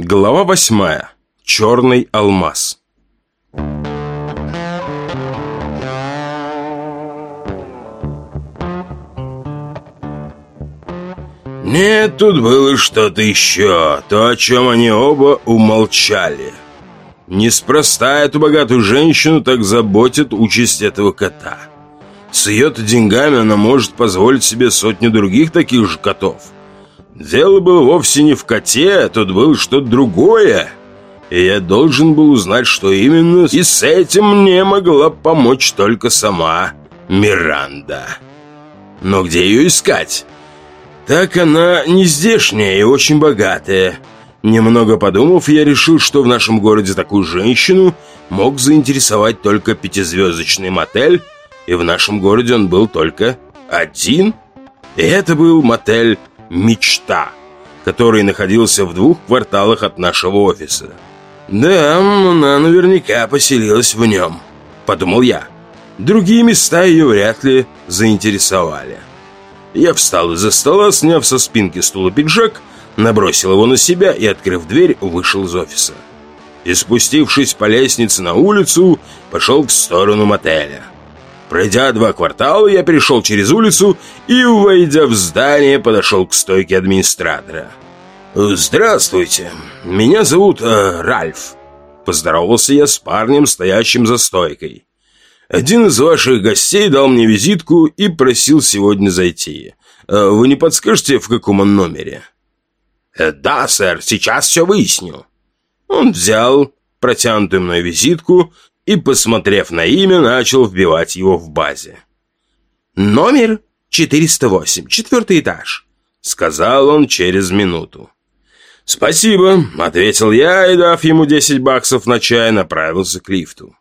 Глава восьмая. Черный алмаз. Нет, тут было что-то еще, то, о чем они оба умолчали. Неспроста эту богатую женщину так заботит участь этого кота. С ее-то деньгами она может позволить себе сотню других таких же котов – Дело было вовсе не в коте, тут было что-то другое. И я должен был узнать, что именно, и с этим мне могла помочь только сама Миранда. Но где ее искать? Так она не здешняя и очень богатая. Немного подумав, я решил, что в нашем городе такую женщину мог заинтересовать только пятизвездочный мотель, и в нашем городе он был только один. И это был мотель «Мечта», который находился в двух кварталах от нашего офиса. «Да, она наверняка поселилась в нем», — подумал я. Другие места ее вряд ли заинтересовали. Я встал из-за стола, сняв со спинки стула пиджак, набросил его на себя и, открыв дверь, вышел из офиса. И спустившись по лестнице на улицу, пошел в сторону мотеля. Пройдя два квартала, я перешел через улицу и, войдя в здание, подошел к стойке администратора. «Здравствуйте, меня зовут э, Ральф», — поздоровался я с парнем, стоящим за стойкой. «Один из ваших гостей дал мне визитку и просил сегодня зайти. Э, вы не подскажете, в каком он номере?» э, «Да, сэр, сейчас все выясню». Он взял протянутую мной визитку и, посмотрев на имя, начал вбивать его в базе. «Номер 408, четвертый этаж», — сказал он через минуту. «Спасибо», — ответил я и, дав ему 10 баксов на чай, направился к лифту.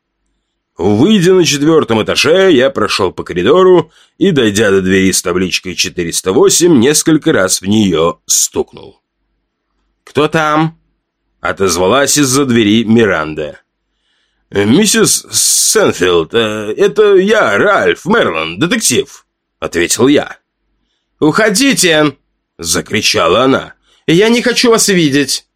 Выйдя на четвертом этаже, я прошел по коридору и, дойдя до двери с табличкой 408, несколько раз в нее стукнул. «Кто там?» — отозвалась из-за двери Миранда. Э, «Миссис Сенфилд, э, это я, Ральф Мерлон, детектив», — ответил я. «Уходите!» — закричала она. «Я не хочу вас видеть!»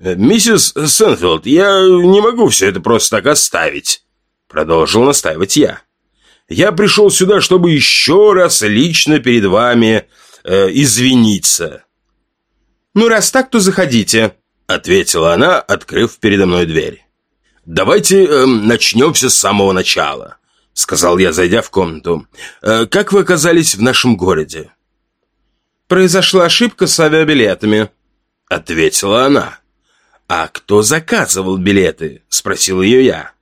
э, «Миссис Сенфилд, я не могу все это просто так оставить», — продолжил настаивать я. «Я пришел сюда, чтобы еще раз лично перед вами э, извиниться». «Ну, раз так, то заходите», — ответила она, открыв передо мной дверь. «Давайте э, начнем все с самого начала», — сказал я, зайдя в комнату. Э, «Как вы оказались в нашем городе?» «Произошла ошибка с авиабилетами», — ответила она. «А кто заказывал билеты?» — спросил ее я.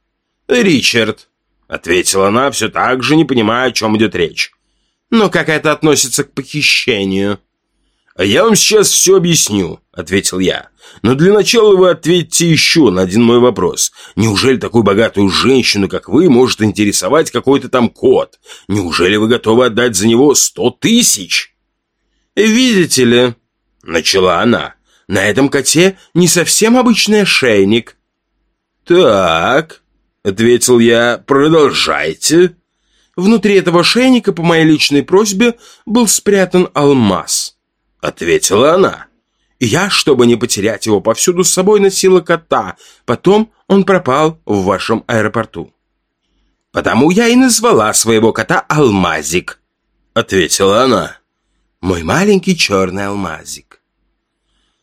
«Ричард», — ответила она, все так же не понимая, о чем идет речь. «Но как это относится к похищению?» «Я вам сейчас все объясню», — ответил я. «Но для начала вы ответьте еще на один мой вопрос. Неужели такую богатую женщину, как вы, может интересовать какой-то там кот? Неужели вы готовы отдать за него сто тысяч?» «Видите ли», — начала она, — «на этом коте не совсем обычный ошейник». «Так», — ответил я, — «продолжайте». Внутри этого ошейника, по моей личной просьбе, был спрятан алмаз ответила она. Я, чтобы не потерять его, повсюду с собой носила кота. Потом он пропал в вашем аэропорту. Потому я и назвала своего кота Алмазик, ответила она. Мой маленький черный алмазик.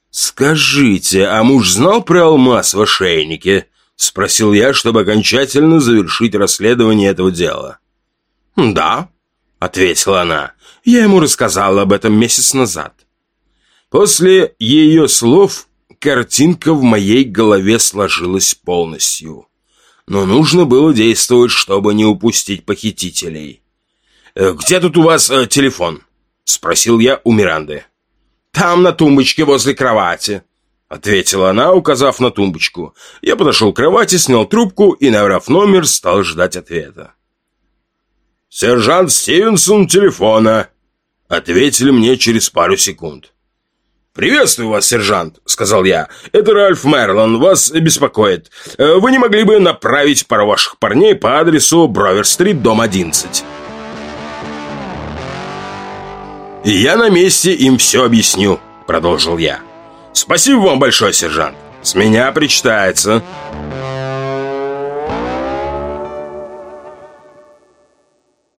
«Скажите, а муж знал про алмаз в ошейнике?» Спросил я, чтобы окончательно завершить расследование этого дела. «Да», — ответила она. «Я ему рассказала об этом месяц назад». После ее слов картинка в моей голове сложилась полностью. Но нужно было действовать, чтобы не упустить похитителей. «Э, «Где тут у вас э, телефон?» — спросил я у Миранды. «Там, на тумбочке возле кровати», — ответила она, указав на тумбочку. Я подошел к кровати, снял трубку и, набрав номер, стал ждать ответа. «Сержант Стивенсон телефона», — ответили мне через пару секунд. «Приветствую вас, сержант», — сказал я. «Это Ральф Мерлон, вас беспокоит. Э, вы не могли бы направить пару ваших парней по адресу Бровер-стрит, дом 11?» «Я на месте им все объясню», — продолжил я. Спасибо вам большое, сержант. С меня причитается.